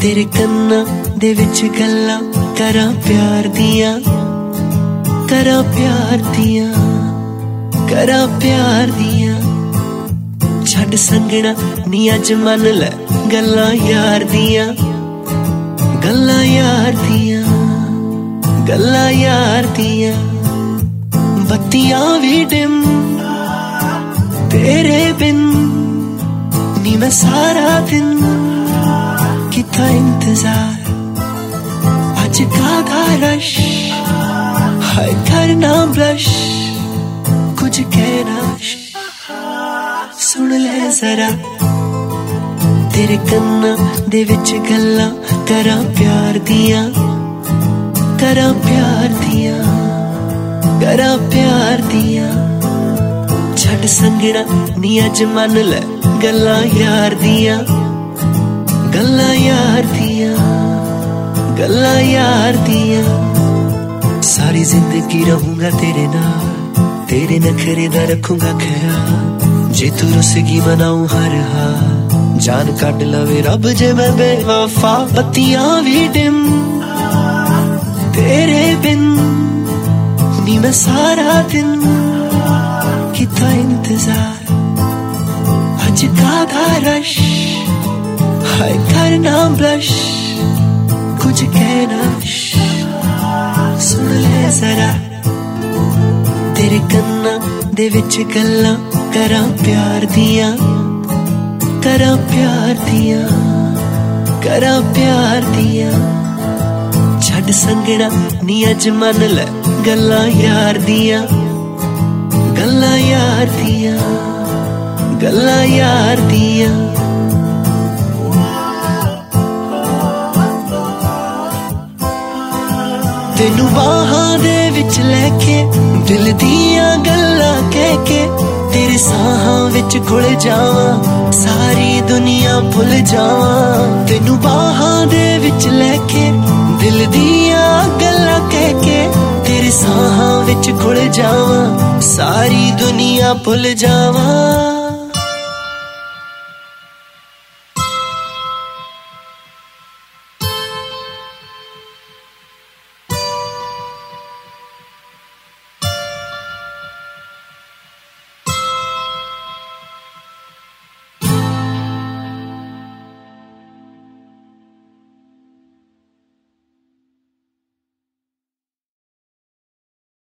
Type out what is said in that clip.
ਤੇਰੇ ਕੰਨਾਂ ਦੇ ਵਿੱਚ ਗੱਲਾਂ ਕਰਾਂ ਪਿਆਰ ਦੀਆਂ ਕਰਾਂ ਪਿਆਰ ਦੀਆਂ, ਕਰਾਂ ਪਿਆਰ ਦੀਆਂ। ਛੱਡ ਸੰਗਣਾ ਨੀ ਅੱਜ ਮੰਨ ਲੈ ਗੱਲਾਂ ਯਾਰ ਦੀਆਂ, ਗੱਲਾਂ ਯਾਰ ਦੀਆਂ, ਗੱਲਾਂ ਯਾਰ ਦੀਆਂ। ਬੱਤੀਆਂ ਵੀ ਡਿਮ ਤੇਰੇ ਬਿਨ, ਨੀ ਮੈਂ ਸਾਰਾ ਦਿਨ ਕੀਤਾ ਇੰਤਜ਼ਾਰ ਅੱਜ ਕਾਦਾ ਰਸ਼ ਕੁਝ ਕਹਿਣਾ ਸੁਣ ਲੈ ਜ਼ਰਾ, ਤੇਰੇ ਕੰਨਾਂ ਦੇ ਵਿੱਚ ਗੱਲਾਂ ਕਰਾਂ ਪਿਆਰ ਦੀਆਂ ਕਰਾਂ ਪਿਆਰ ਦੀਆਂ ਕਰਾਂ ਪਿਆਰ ਦੀਆਂ। ਛੱਡ ਸੰਗਣਾ ਨੀ ਅੱਜ ਮੰਨ ਲੈ ਗੱਲਾਂ ਯਾਰ ਦੀਆਂ। ਗੱਲਾਂ ਯਾਰ ਦੀਆਂ ਗੱਲਾਂ ਯਾਰ ਦੀਆਂ ਸਾਰੀ ਜ਼ਿੰਦਗੀ ਰਹੂੰਗਾ ਤੇਰੇ ਨਾਲ ਤੇਰੇ ਨਖਰੇ ਦਾ ਰੱਖੂੰਗਾ ਖਿਆਲ ਜੇ ਤੂੰ ਰੁਸਗੀ ਮਨਾਉ ਹਰ ਹਾਲ ਜਾਨ ਕੱਢ ਲਵੇ ਰੱਬ ਜੇ ਮੈਂ ਬੇਵਫਾ ਬੱਤੀਆਂ ਵੀ ਡਿਮ ਤੇਰੇ ਬਿਨ ਨੀ ਮੈਂ ਸਾਰਾ ਦਿਨ ਕੀਤਾ ਇੰਤਜ਼ਾਰ ਅੱਜ ਕਾਦਾ ਰਸ਼ ਹਾਏ ਕਰਨਾ ਬਲਸ਼ ਕੁਝ ਕਹਿਣਾ ਸੁਣ ਲੈ ਜ਼ਰਾ ਤੇਰੇ ਕੰਨਾਂ ਦੇ ਵਿੱਚ ਗੱਲਾਂ ਕਰਾਂ ਪਿਆਰ ਦੀਆਂ ਕਰਾਂ ਪਿਆਰ ਦੀਆਂ ਕਰਾਂ ਪਿਆਰ ਦੀਆਂ ਛੱਡ ਸੰਗਣਾ ਨੀ ਅੱਜ ਮੰਨ ਲੈ ਗੱਲਾਂ ਯਾਰ ਦੀਆਂ ਗੱਲਾਂ ਯਾਰ ਦੀਆਂ ਗੱਲਾਂ ਯਾਰ ਦੀਆਂ ਤੈਨੂੰ ਬਾਹਾਂ ਦੇ ਵਿੱਚ ਲੈ ਕੇ, ਦਿਲ ਦੀਆਂ ਗੱਲਾਂ ਕਹਿ ਕੇ, ਤੇਰੇ ਸਾਹਾਂ ਵਿੱਚ ਘੁਲ ਜਾਵਾਂ, ਸਾਰੀ ਦੁਨੀਆ ਭੁੱਲ ਜਾਵਾਂ। ਤੈਨੂੰ ਬਾਹਾਂ ਦੇ ਵਿੱਚ ਲੈ ਕੇ, ਦਿਲ ਦੀਆਂ ਗੱਲਾਂ ਕਹਿ ਕੇ, ਤੇਰੇ ਸਾਹਾਂ ਵਿੱਚ ਘੁਲ ਜਾਵਾਂ, ਸਾਰੀ ਦੁਨੀਆ ਭੁੱਲ ਜਾਵਾਂ।